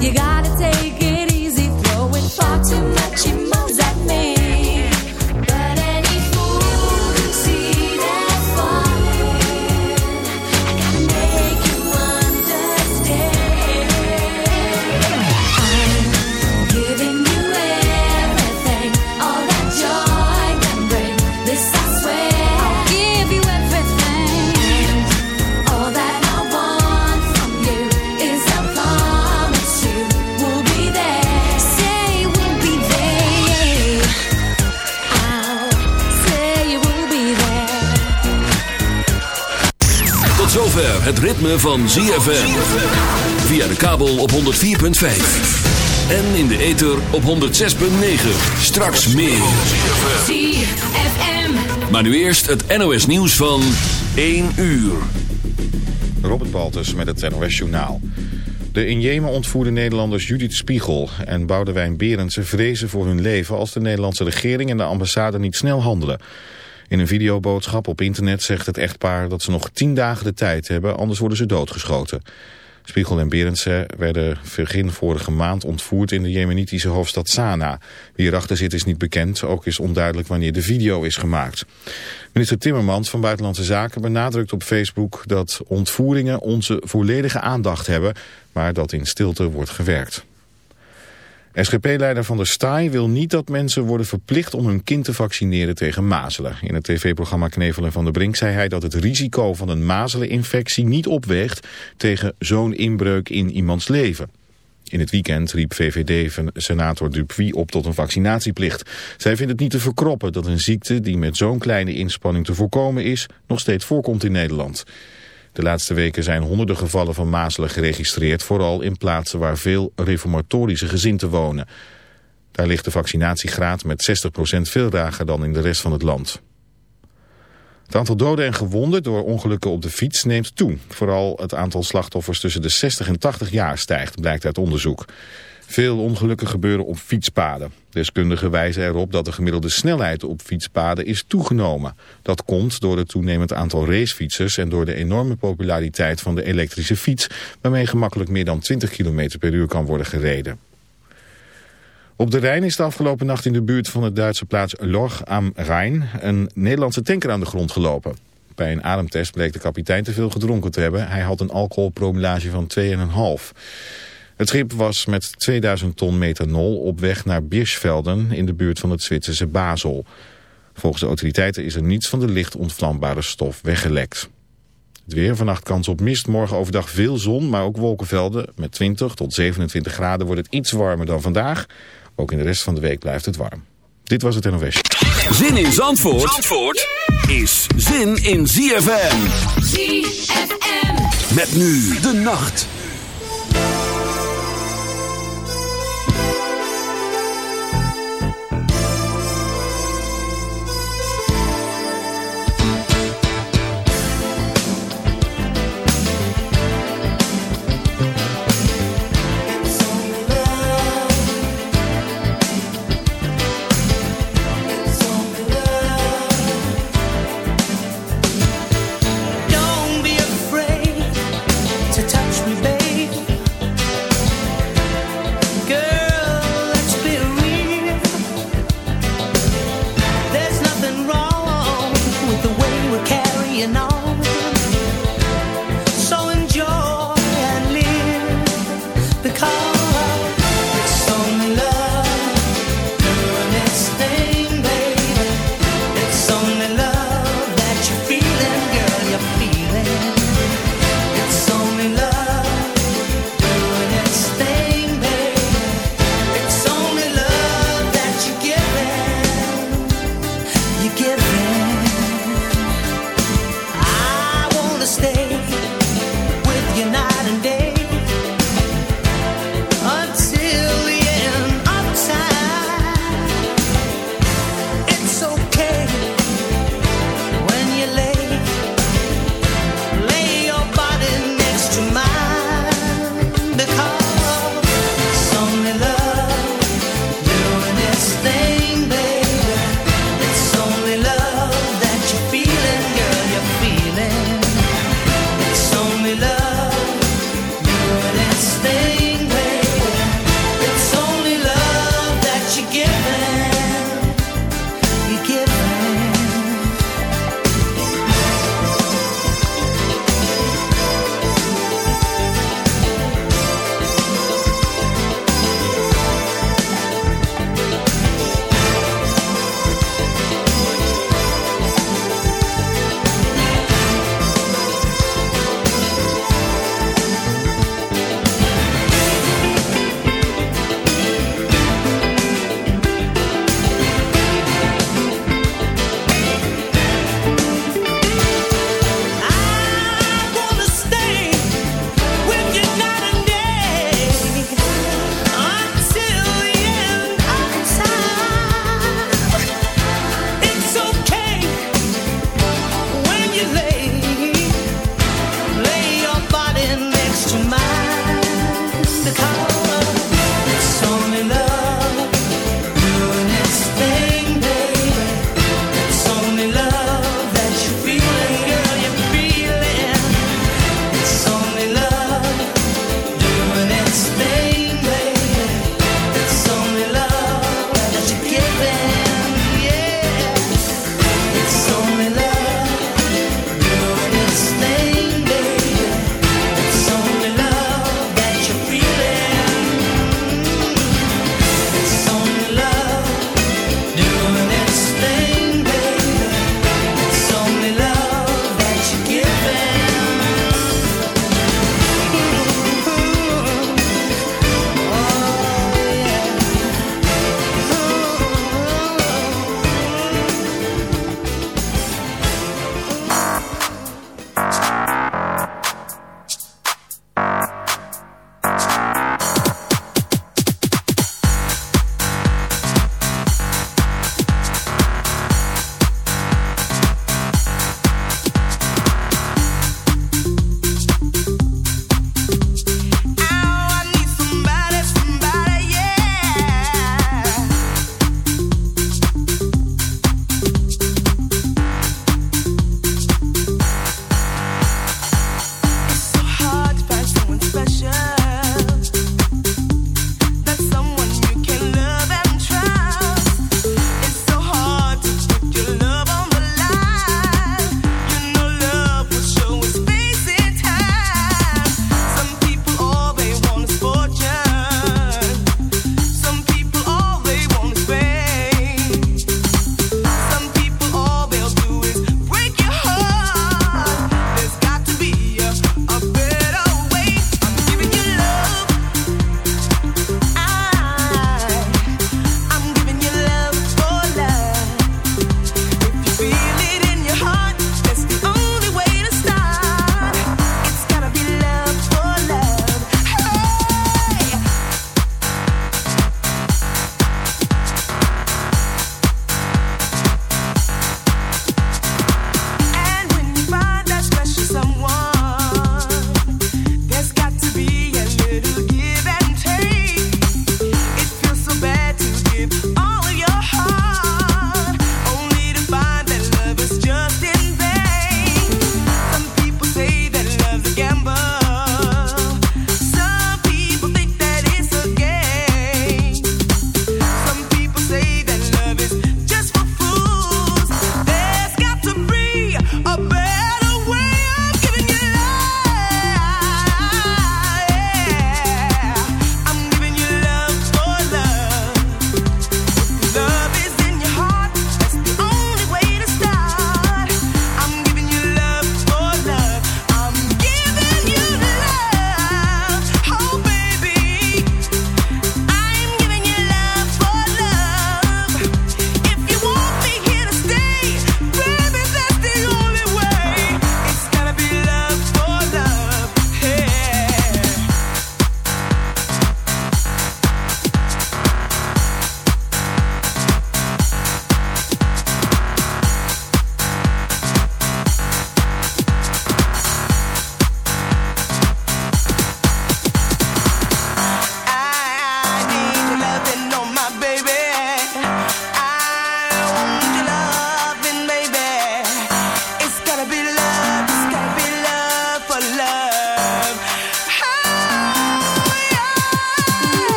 You gotta take het ritme van ZFM. Via de kabel op 104.5. En in de ether op 106.9. Straks meer. ZFM. Maar nu eerst het NOS nieuws van 1 uur. Robert Baltus met het NOS Journaal. De in Jemen ontvoerde Nederlanders Judith Spiegel en Boudewijn Berendsen vrezen voor hun leven als de Nederlandse regering en de ambassade niet snel handelen. In een videoboodschap op internet zegt het echtpaar dat ze nog tien dagen de tijd hebben, anders worden ze doodgeschoten. Spiegel en Berendsen werden begin vorige maand ontvoerd in de jemenitische hoofdstad Sanaa. Wie erachter zit is niet bekend, ook is onduidelijk wanneer de video is gemaakt. Minister Timmermans van Buitenlandse Zaken benadrukt op Facebook dat ontvoeringen onze volledige aandacht hebben, maar dat in stilte wordt gewerkt. SGP-leider Van der Staaij wil niet dat mensen worden verplicht om hun kind te vaccineren tegen mazelen. In het tv-programma Knevelen van der Brink zei hij dat het risico van een mazeleninfectie niet opweegt tegen zo'n inbreuk in iemands leven. In het weekend riep VVD-senator Dupuy op tot een vaccinatieplicht. Zij vindt het niet te verkroppen dat een ziekte die met zo'n kleine inspanning te voorkomen is, nog steeds voorkomt in Nederland. De laatste weken zijn honderden gevallen van mazelen geregistreerd, vooral in plaatsen waar veel reformatorische gezinten wonen. Daar ligt de vaccinatiegraad met 60% veel lager dan in de rest van het land. Het aantal doden en gewonden door ongelukken op de fiets neemt toe. Vooral het aantal slachtoffers tussen de 60 en 80 jaar stijgt, blijkt uit onderzoek. Veel ongelukken gebeuren op fietspaden. Deskundigen wijzen erop dat de gemiddelde snelheid op fietspaden is toegenomen. Dat komt door het toenemend aantal racefietsers en door de enorme populariteit van de elektrische fiets, waarmee gemakkelijk meer dan 20 km per uur kan worden gereden. Op de Rijn is de afgelopen nacht in de buurt van de Duitse plaats Lorch am Rijn een Nederlandse tanker aan de grond gelopen. Bij een ademtest bleek de kapitein te veel gedronken te hebben. Hij had een alcoholpromillage van 2,5. Het schip was met 2000 ton methanol op weg naar Birschvelden in de buurt van het Zwitserse Basel. Volgens de autoriteiten is er niets van de licht ontvlambare stof weggelekt. Het weer, vannacht kans op mist, morgen overdag veel zon, maar ook wolkenvelden. Met 20 tot 27 graden wordt het iets warmer dan vandaag. Ook in de rest van de week blijft het warm. Dit was het NOS. Zin in Zandvoort, Zandvoort is zin in ZFM. ZFM. Met nu de nacht.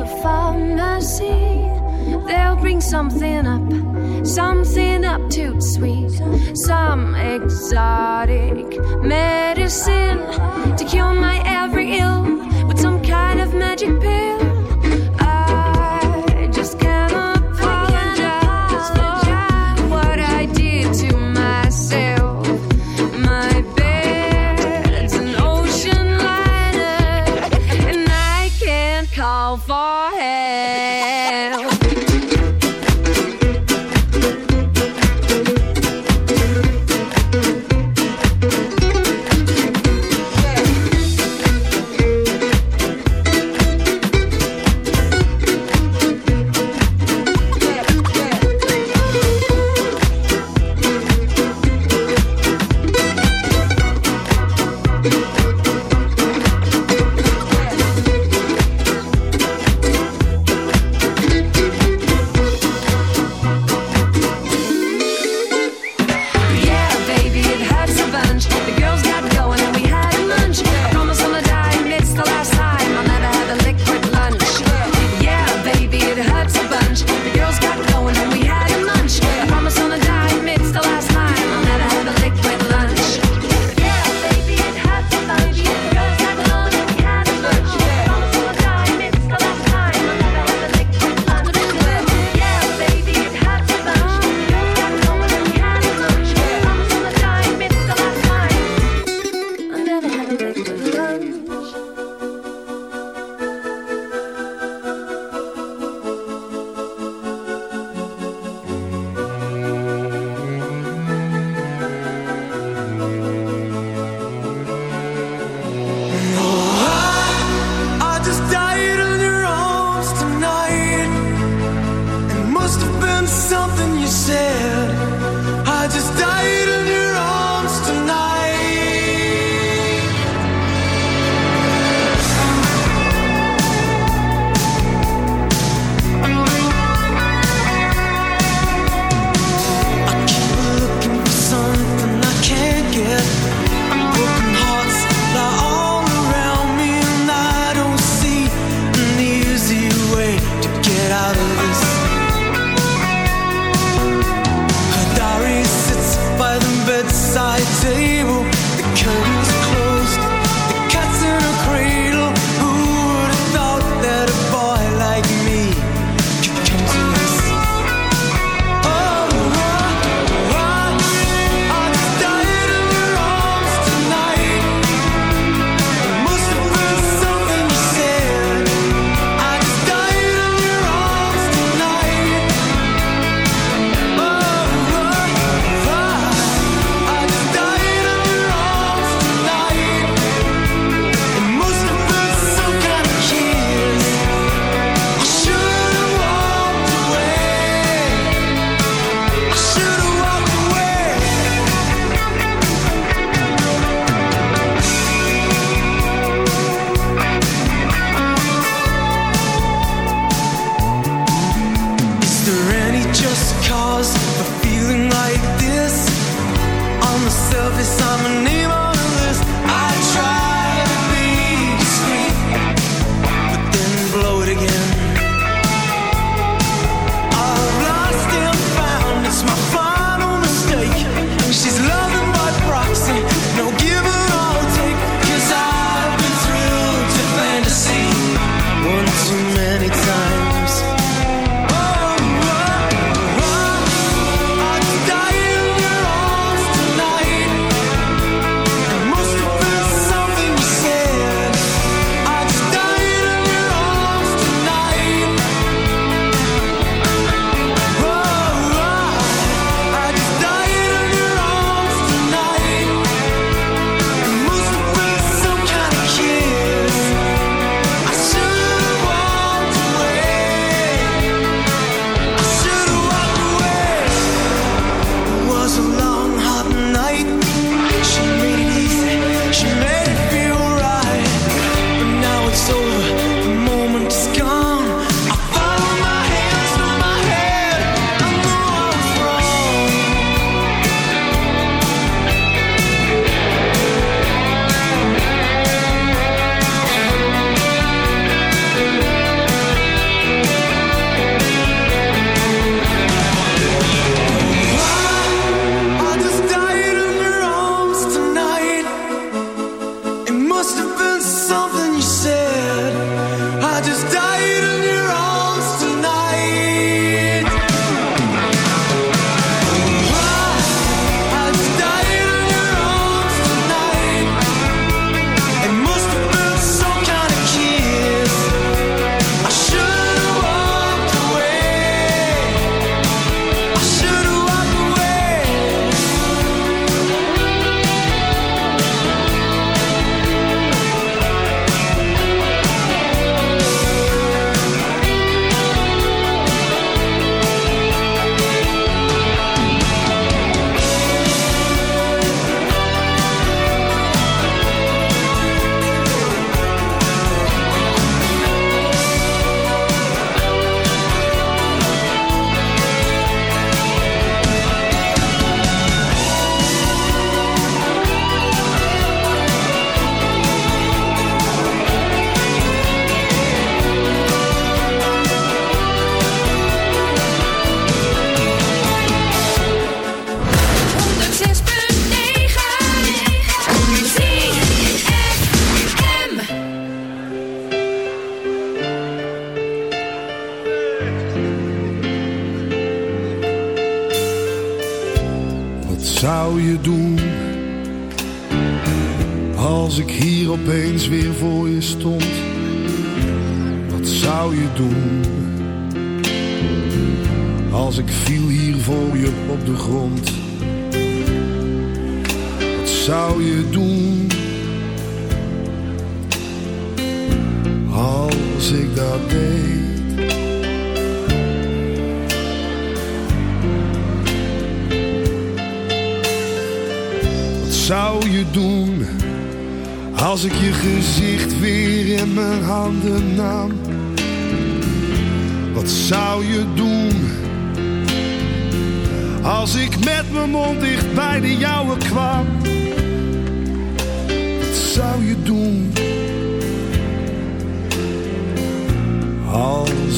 the pharmacy. They'll bring something up, something up too sweet, some exotic medicine to cure my every ill with some kind of magic pill.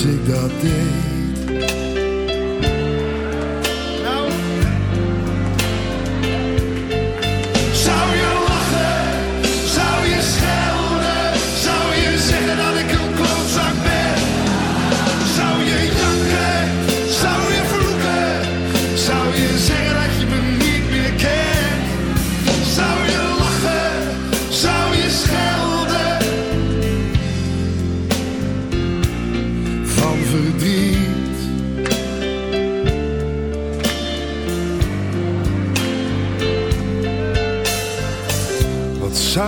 als ik dat deed.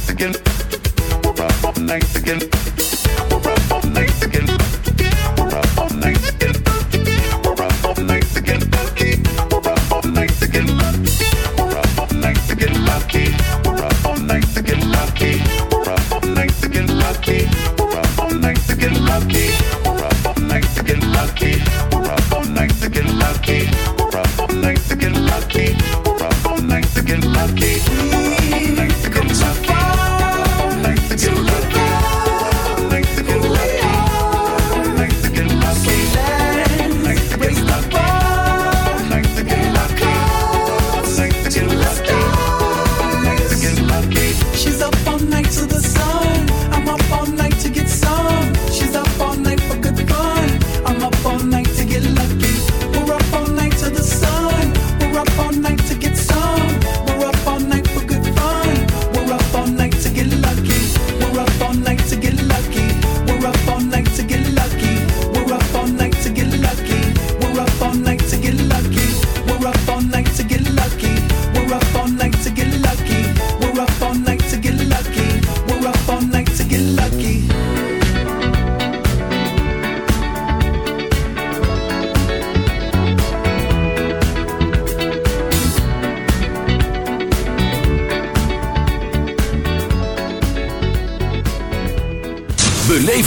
nights again. We're up all nights again. We're up all nights again.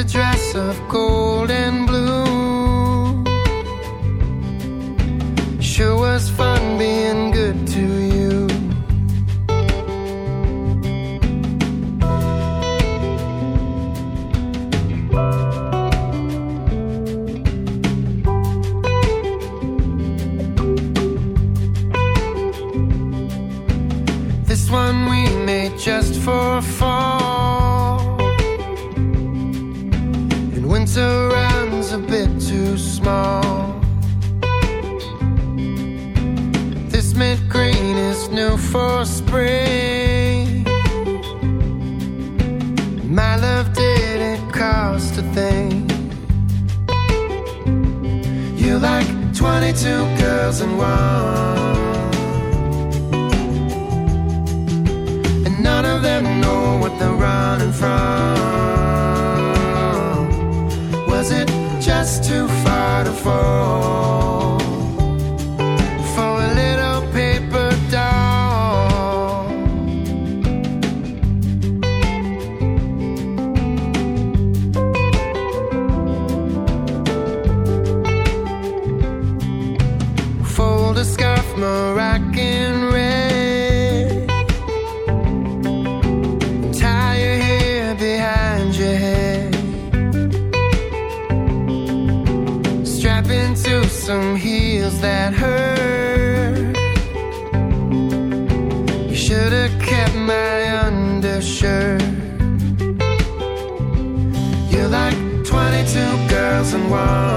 A dress of gold and blue. One.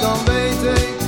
Dan weet ik